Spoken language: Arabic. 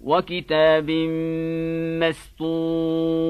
وكتاب مسطور.